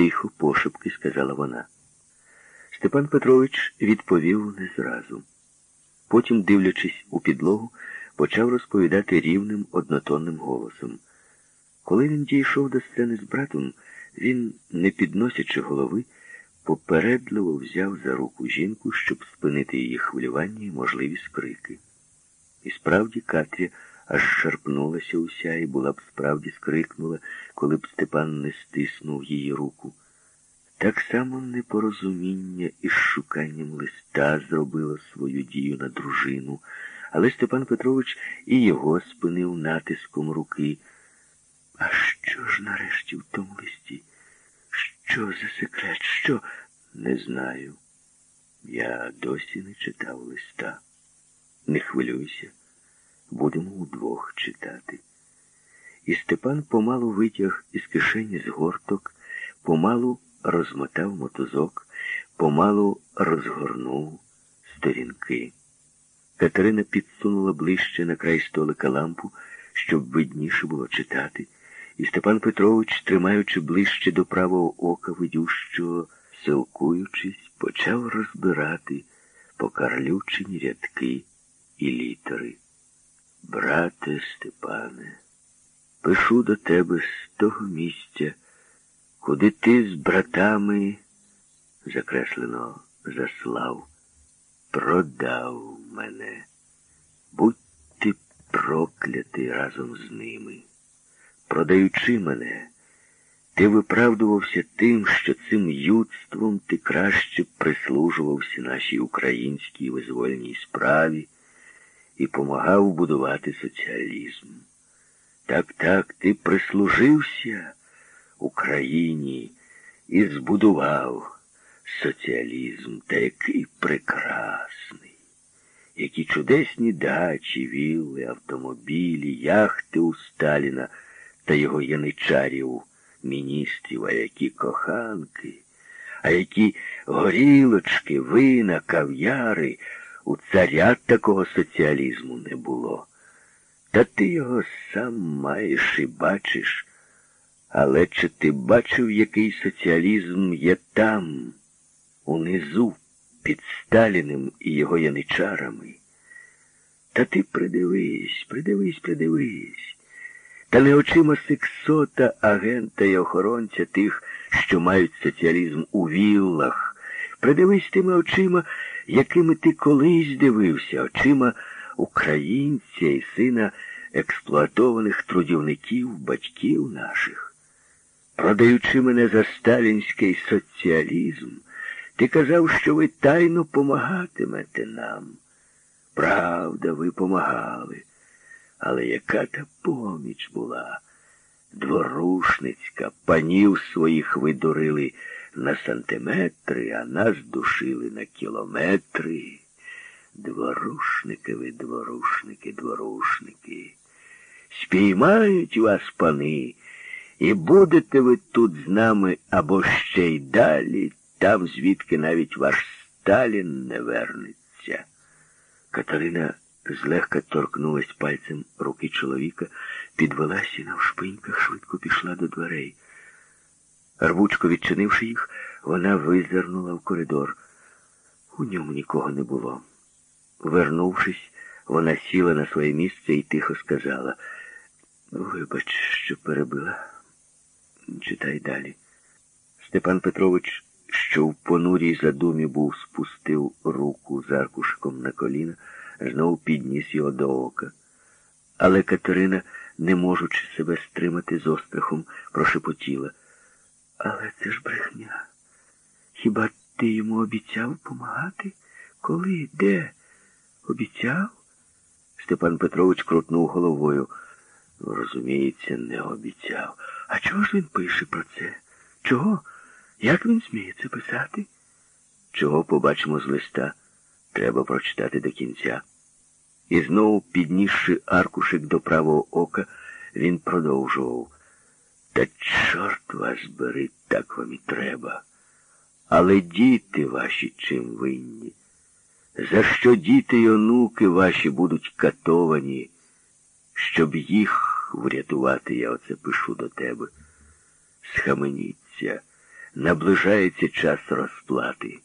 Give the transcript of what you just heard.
тихо, пошепки сказала вона. Степан Петрович відповів не зразу. Потім, дивлячись у підлогу, почав розповідати рівним однотонним голосом. Коли він дійшов до сцени з братом, він, не підносячи голови, попередливо взяв за руку жінку, щоб спинити її хвилювання і можливі скрики. І справді Катря аж шарпнулася уся і була б справді скрикнула, коли б Степан не стиснув її руку. Так само непорозуміння із шуканням листа зробило свою дію на дружину, але Степан Петрович і його спинив натиском руки. А що ж нарешті в тому листі? Що за секрет? Що? Не знаю. Я досі не читав листа. Не хвилюйся, будемо удвох читати. І Степан помалу витяг із кишені згорток, помалу розмотав мотузок, помалу розгорнув сторінки. Катерина підсунула ближче на край столика лампу, щоб видніше було читати, і Степан Петрович, тримаючи ближче до правого ока видющого, силкуючись, почав розбирати покарлючені рядки і літери. Брате Степане, пишу до тебе з того місця, куди ти з братами, закреслено заслав, продав мене. Будь ти проклятий разом з ними. Продаючи мене, ти виправдувався тим, що цим юдством ти краще прислужувався нашій українській визвольній справі і помагав будувати соціалізм. Так, так, ти прислужився Україні і збудував соціалізм, та який прекрасний, які чудесні дачі, вілли, автомобілі, яхти у Сталіна та його яничарів, міністрів, а які коханки, а які горілочки, вина, кав'яри. У царя такого соціалізму не було. Та ти його сам маєш і бачиш. Але чи ти бачив, який соціалізм є там, унизу, під Сталіним і його яничарами? Та ти придивись, придивись, придивись. Та не очима сексота, агента і охоронця тих, що мають соціалізм у віллах. Придивись тими очима, якими ти колись дивився, очима українця і сина експлуатованих трудівників, батьків наших. Продаючи мене за сталінський соціалізм, ти казав, що ви тайно помагатимете нам. Правда, ви помагали. Але яка та поміч була? Дворушницька, панів своїх видурили на сантиметри, а нас душили на кілометри. Дворушники ви, дворушники, дворушники. Спіймають вас пани, і будете ви тут з нами або ще й далі, там, звідки навіть ваш Сталін не вернеться. Катерина злегка торкнулась пальцем руки чоловіка, підвелась і навшпиньках швидко пішла до дверей. Рвучко відчинивши їх, вона визирнула в коридор. У ньому нікого не було. Вернувшись, вона сіла на своє місце і тихо сказала, вибач, що перебила. Читай далі. Степан Петрович, що в понурій задумі був, спустив руку з аркушиком на коліна, знов підніс його до ока. Але Катерина, не можучи себе стримати з острахом, прошепотіла. Але це ж брехня. Хіба ти йому обіцяв помагати? Коли? Де? Обіцяв? Степан Петрович крутнув головою. Розуміється, не обіцяв. А чого ж він пише про це? Чого? Як він сміє це писати? Чого побачимо з листа? Треба прочитати до кінця. І знову, піднісши аркушик до правого ока, він продовжував. Та чорт вас бери, так вам і треба. Але діти ваші чим винні? За що діти й онуки ваші будуть катовані, щоб їх врятувати, я оце пишу до тебе. Схаменіться, Наближається час розплати.